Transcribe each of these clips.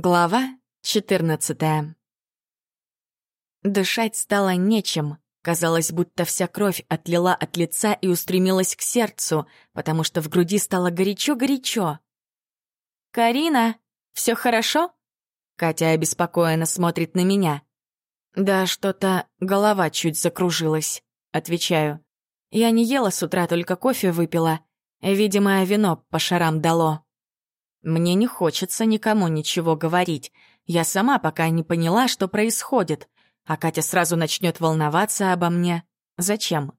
Глава 14 Дышать стало нечем. Казалось, будто вся кровь отлила от лица и устремилась к сердцу, потому что в груди стало горячо-горячо. «Карина, все хорошо?» Катя обеспокоенно смотрит на меня. «Да что-то голова чуть закружилась», — отвечаю. «Я не ела с утра, только кофе выпила. Видимо, вино по шарам дало». Мне не хочется никому ничего говорить. Я сама пока не поняла, что происходит. А Катя сразу начнет волноваться обо мне. Зачем?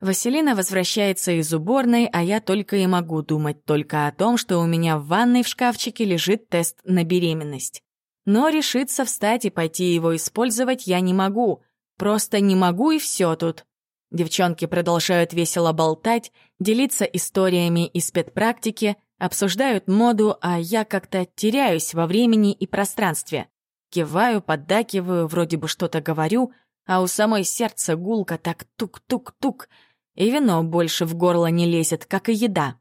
Василина возвращается из уборной, а я только и могу думать только о том, что у меня в ванной в шкафчике лежит тест на беременность. Но решиться встать и пойти его использовать я не могу. Просто не могу и все тут. Девчонки продолжают весело болтать, делиться историями из педпрактики, Обсуждают моду, а я как-то теряюсь во времени и пространстве. Киваю, поддакиваю, вроде бы что-то говорю, а у самой сердца гулка так тук-тук-тук, и вино больше в горло не лезет, как и еда.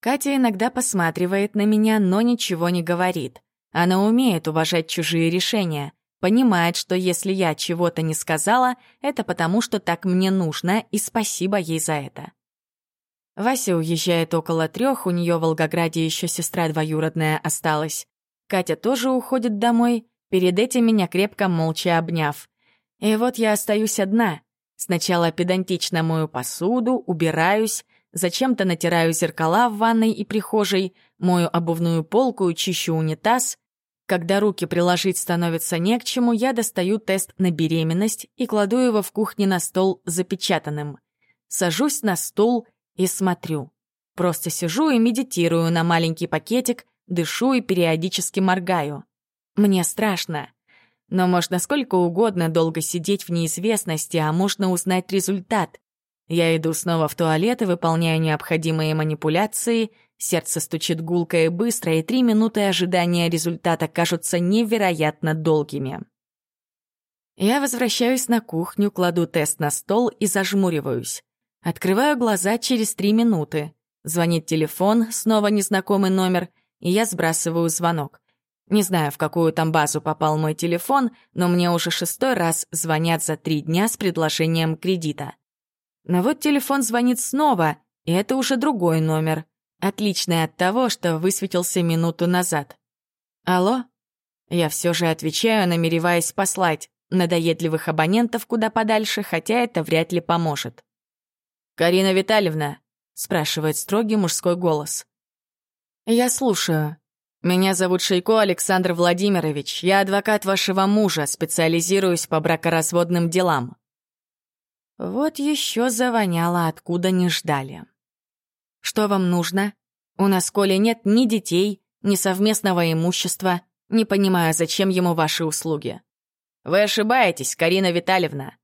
Катя иногда посматривает на меня, но ничего не говорит. Она умеет уважать чужие решения, понимает, что если я чего-то не сказала, это потому, что так мне нужно, и спасибо ей за это. Вася уезжает около трех, у нее в Волгограде еще сестра двоюродная осталась. Катя тоже уходит домой, перед этим меня крепко молча обняв. И вот я остаюсь одна. Сначала педантично мою посуду, убираюсь, зачем-то натираю зеркала в ванной и прихожей, мою обувную полку и чищу унитаз. Когда руки приложить становится не к чему, я достаю тест на беременность и кладу его в кухне на стол запечатанным. Сажусь на стул и смотрю. Просто сижу и медитирую на маленький пакетик, дышу и периодически моргаю. Мне страшно. Но можно сколько угодно долго сидеть в неизвестности, а можно узнать результат. Я иду снова в туалет и выполняю необходимые манипуляции, сердце стучит гулко и быстро, и три минуты ожидания результата кажутся невероятно долгими. Я возвращаюсь на кухню, кладу тест на стол и зажмуриваюсь. Открываю глаза через три минуты. Звонит телефон, снова незнакомый номер, и я сбрасываю звонок. Не знаю, в какую там базу попал мой телефон, но мне уже шестой раз звонят за три дня с предложением кредита. Но вот телефон звонит снова, и это уже другой номер, отличный от того, что высветился минуту назад. «Алло?» Я все же отвечаю, намереваясь послать надоедливых абонентов куда подальше, хотя это вряд ли поможет. «Карина Витальевна?» — спрашивает строгий мужской голос. «Я слушаю. Меня зовут Шейко Александр Владимирович. Я адвокат вашего мужа, специализируюсь по бракоразводным делам». Вот еще завоняло, откуда не ждали. «Что вам нужно? У нас, Коля, нет ни детей, ни совместного имущества. Не понимаю, зачем ему ваши услуги». «Вы ошибаетесь, Карина Витальевна.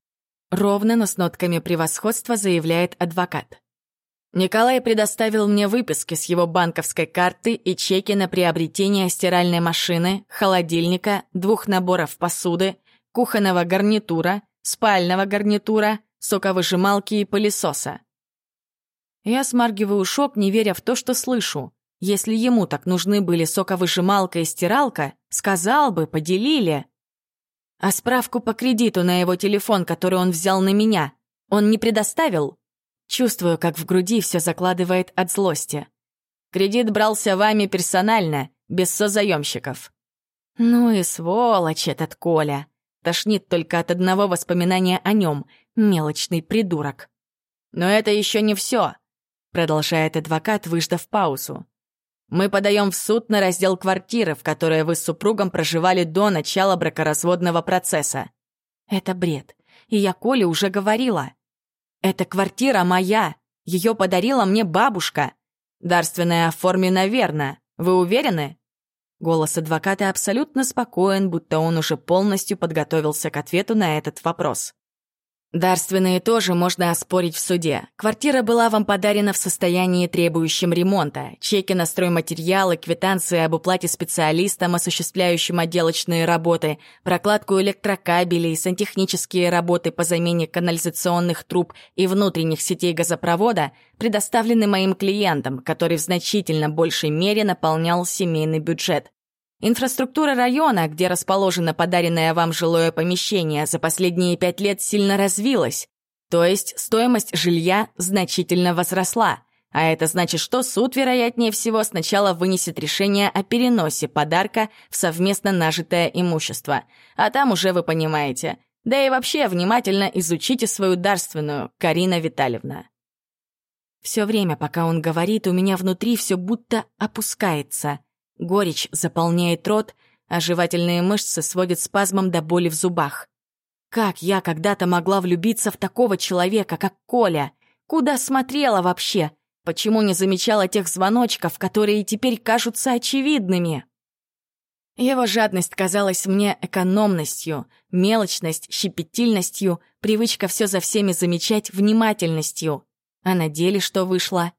Ровно, но с нотками превосходства заявляет адвокат. Николай предоставил мне выписки с его банковской карты и чеки на приобретение стиральной машины, холодильника, двух наборов посуды, кухонного гарнитура, спального гарнитура, соковыжималки и пылесоса. Я смаргиваю шок, не веря в то, что слышу. Если ему так нужны были соковыжималка и стиралка, сказал бы, поделили. А справку по кредиту на его телефон, который он взял на меня, он не предоставил? Чувствую, как в груди все закладывает от злости. Кредит брался вами персонально, без созаемщиков. Ну и сволочь этот Коля. Тошнит только от одного воспоминания о нем, мелочный придурок. Но это еще не все, продолжает адвокат, выждав паузу. Мы подаем в суд на раздел квартиры, в которой вы с супругом проживали до начала бракоразводного процесса. Это бред. И я Коле уже говорила. Эта квартира моя. Ее подарила мне бабушка. Дарственная оформлена верно. Вы уверены? Голос адвоката абсолютно спокоен, будто он уже полностью подготовился к ответу на этот вопрос. Дарственные тоже можно оспорить в суде. Квартира была вам подарена в состоянии, требующем ремонта. Чеки на стройматериалы, квитанции об уплате специалистам, осуществляющим отделочные работы, прокладку электрокабелей, сантехнические работы по замене канализационных труб и внутренних сетей газопровода предоставлены моим клиентам, который в значительно большей мере наполнял семейный бюджет. Инфраструктура района, где расположено подаренное вам жилое помещение, за последние пять лет сильно развилась. То есть стоимость жилья значительно возросла. А это значит, что суд, вероятнее всего, сначала вынесет решение о переносе подарка в совместно нажитое имущество. А там уже вы понимаете. Да и вообще внимательно изучите свою дарственную, Карина Витальевна. Все время, пока он говорит, у меня внутри все будто опускается. Горечь заполняет рот, а жевательные мышцы сводят спазмом до боли в зубах. Как я когда-то могла влюбиться в такого человека, как Коля? Куда смотрела вообще? Почему не замечала тех звоночков, которые теперь кажутся очевидными? Его жадность казалась мне экономностью, мелочность — щепетильностью, привычка все за всеми замечать внимательностью. А на деле что вышло?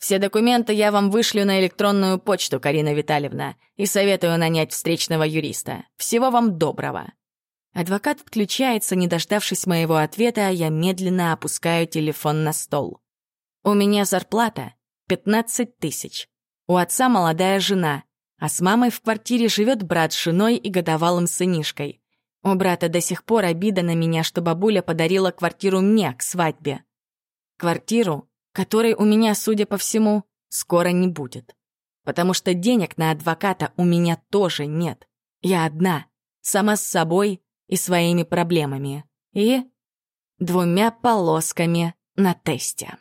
Все документы я вам вышлю на электронную почту, Карина Витальевна, и советую нанять встречного юриста. Всего вам доброго. Адвокат отключается, не дождавшись моего ответа, а я медленно опускаю телефон на стол. У меня зарплата 15 тысяч. У отца молодая жена, а с мамой в квартире живет брат с женой и годовалым сынишкой. У брата до сих пор обида на меня, что бабуля подарила квартиру мне к свадьбе. Квартиру, которой у меня, судя по всему, скоро не будет. Потому что денег на адвоката у меня тоже нет. Я одна, сама с собой и своими проблемами. И двумя полосками на тесте.